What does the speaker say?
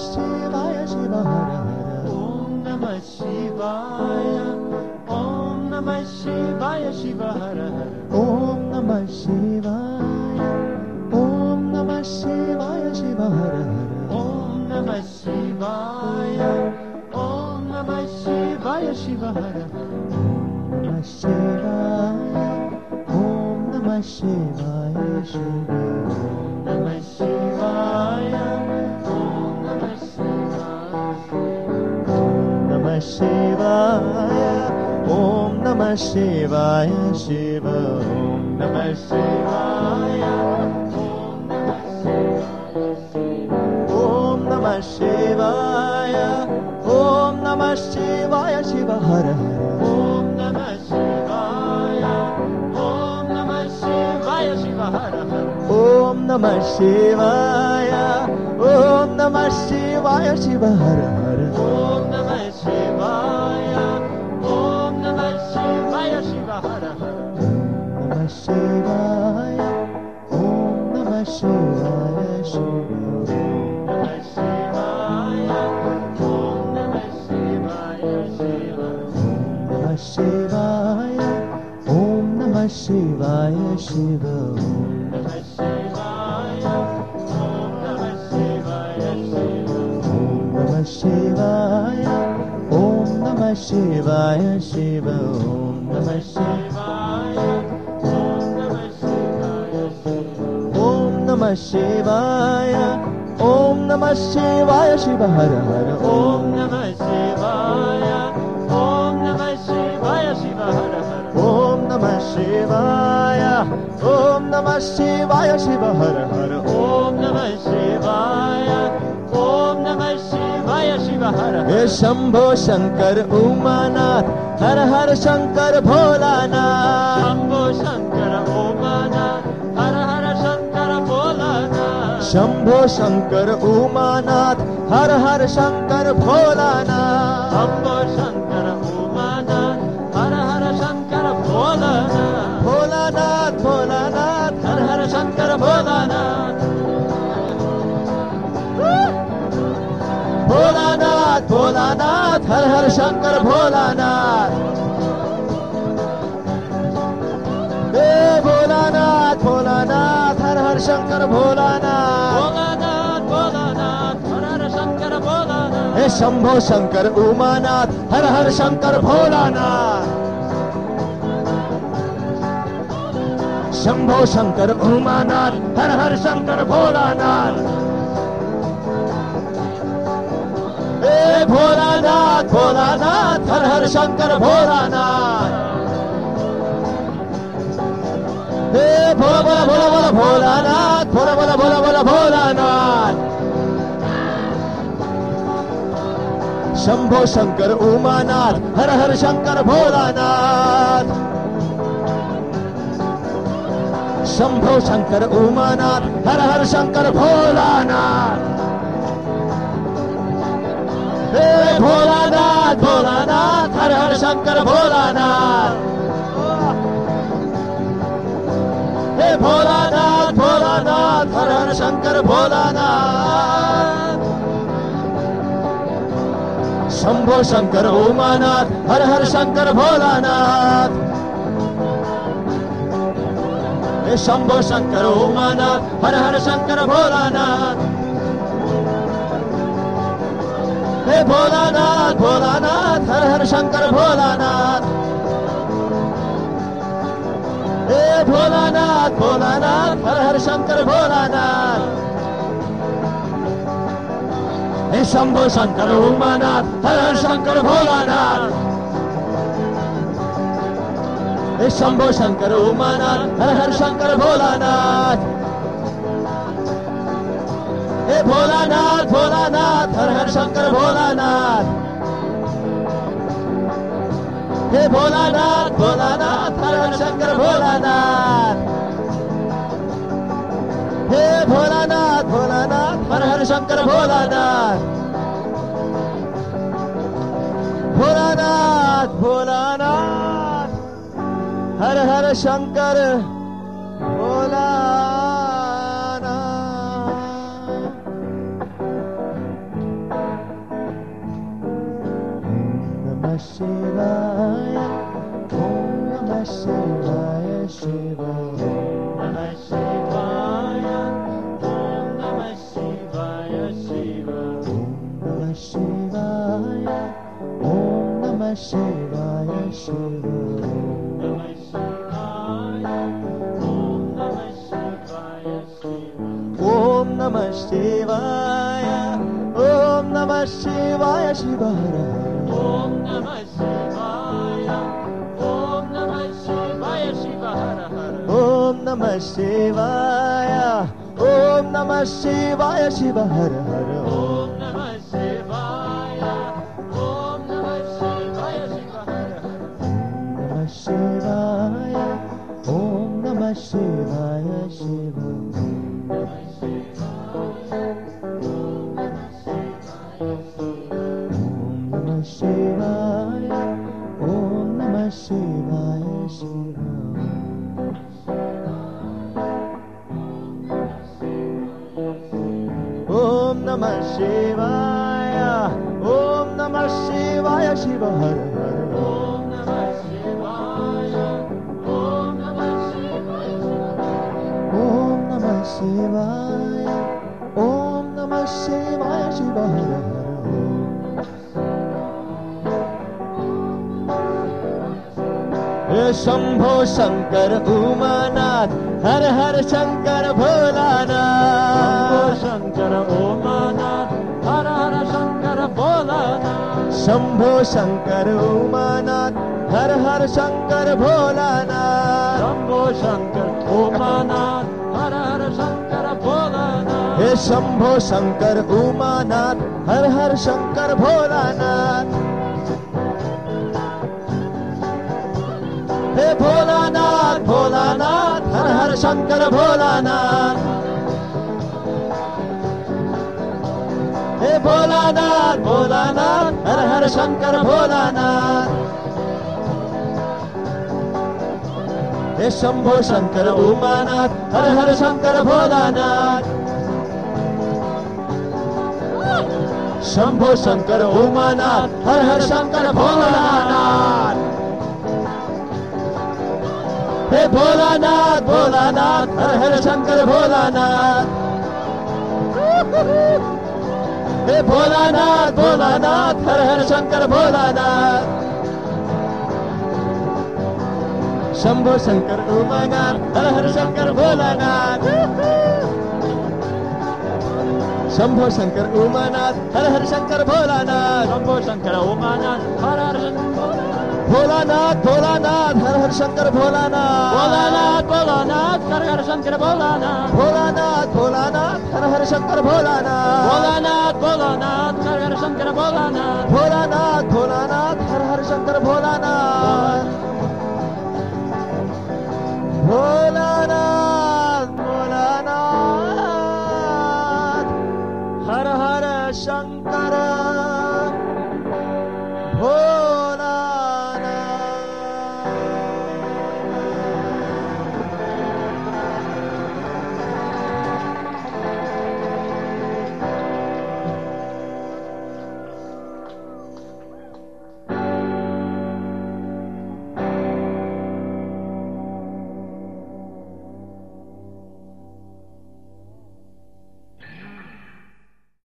शिवाय शिव हर हर ॐ नमः शिवाय ॐ नमः शिवाय शिव हर हर ॐ नमः शिवाय ॐ नमः शिवाय शिव हर हर ॐ नमः शिवाय ॐ नमः शिवाय शिव हर हर नमः शिवाय ॐ नमः शिवाय शिव नमः शिवाय। ॐ नमः शिवाय शिव। नमः शिवाय। ॐ नमः शिवाय। ॐ नमः शिवाय शिव हर ॐ नमः शिवाय। ॐ नमः शिवाय शिव हर ॐ नमः शिवाय। ॐ नमः शिवाय शिव हर शिवाय ॐ नमः शिवाय शिव नमः शिवाय ॐ नमः शिवाय शिव नमः शिवाय ॐ नमः शिवाय ॐ नमः शिवाय शिव हर। हर ॐ नमः शिवाय ॐ नमः शिवाय शिव हर। हर ॐ नमः शिवाय ॐ नमः शिवाय शिव हर। हर ॐ नमः शिवाय ॐ नमः शिवाय शिव हर। हे शम्भो शङ्कर उमानाथ हर हर शङ्कर भोलानाथ। शम्भो शङ्कर शम्भो शङ्कर उमानाथ हर हर शङ्कर भोलानाथ। शम्भो शङ्कर ओमानाथ हर हर शङ्कर भोलानाथ। भोलानाथ भोलानाथ। हर हर शङ्कर भोलानाथ। भोलानाथ भोलानाथ हर हर शङ्कर भोलानाथ हर शङ्कर भोलानाथ भोलानाथ हर हर शङ्कर भोलानाथ। हे शम्भो शङ्कर उमानाथ हर हर शङ्कर भोलानाथ। शम्भो शङ्कर उमानाथ हर हर शङ्कर भोलानाथ। हे भोलानाथ भोलानाथ हर हर शङ्कर भोलानाथ। भोलानाथ बोला बोला बोला बोला भोलानाथ शंभो शंकर उमानाथ हर हर शंकर भोलानाथ शंभो शंकर उमानाथ हर हर शंकर भोलानाथ हे भोलानाथ भोलानाथ हर हर शंकर भोलानाथ हे भोलानाथ भोलानाथ हर हर शंकर भोलानाथ। शंभो शंकर, उमानाथ हर हर शंकर भोलानाथ शंभो शंकर, उमानाथ हर हर शंकर भोलानाथ। हे भोलानाथ भोलानाथ हर हर शंकर भोलानाथ। भोलानाथ भोलानाथ हर हर शंकर भोलानाथ। हे शंभो शंकर, उमानाथ हर हर शंकर भोलानाथ। हे शंभो शंकर, उमानाथ हर हर शंकर भोलानाथ। हे भोलानाथ भोलानाथ हर हर शंकर भोलानाथ। हे भोलानाथ भोलानाथ हर हर शंकर भोलानाथ। हे भोलानाथ भोलानाथ हर हर शंकर भोलानाथ। भोलानाथ भोलानाथ हर हर शंकर भोलानाथ। शिवाय ओम नमः शिवाय। शिव नमः शिवाय ॐ नमः शिवाय। शिव ओम नमः शिवाय शिव हर हर ॐ नमः शिवाय। ॐ नमः शिवाय शिव हर हर ओम नमः शिवाय। ओम नमः शिवाय शिव हर हर शिवाय शिव ॐ नमः शिवाय शिव ओम नमः शिवाय शिव शिवाय ओम नमः शिवाय शिव हर हर हे शंभो शंकर उमानाथ हर हर शंकर भोलानाथ शङ्कर ओमानाथ हर हर शङ्कर भोलानाथ शंभो शंकर उमानाथ हर हर शंकर भोलानाथ शम्भो शङ्कर ओमानाथ हर हर शङ्कर शंभो शंकर, उमानाथ, हर हर शंकर भोलानाथ। हे भोलानाथ भोलानाथ, हर हर शंकर भोलानाथ। हे भोलानाथ भोलानाथ, हर हर शंकर भोलानाथ। हे शंभो शंकर, उमानाथ, हर हर शंकर भोलानाथ। शंभो शंकर, उमानाथ, हर हर शंकर, भोलानाथ। हे भोलानाथ भोलानाथ, हर हर शंकर, भोलानाथ। हे भोलानाथ भोलानाथ, हर हर शंकर, भोलानाथ। शंभो शंकर, उमानाथ, हर हर शंकर, भोलानाथ। शंभो शंकर उमानाथ हर हर शंकर भोलानाथ। शम्भो शङ्कर ओमानाथ हर हर शङ्कर भोलानाथ भोलानाथ हर हर शंकर भोलानाथ। भोलानाथ भोलानाथ हर हर शङ्कर भोलानाथ। भोलानाथ भोलानाथ हर हर शंकर भोलानाथ। भोलानाथ भोलानाथ हर हर शङ्कर भोलानाथ। भोलानाथ भोलानाथ हर हर शंकर भोलानाथ।